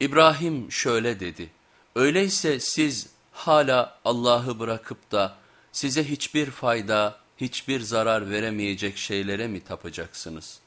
İbrahim şöyle dedi, öyleyse siz hala Allah'ı bırakıp da size hiçbir fayda, hiçbir zarar veremeyecek şeylere mi tapacaksınız?''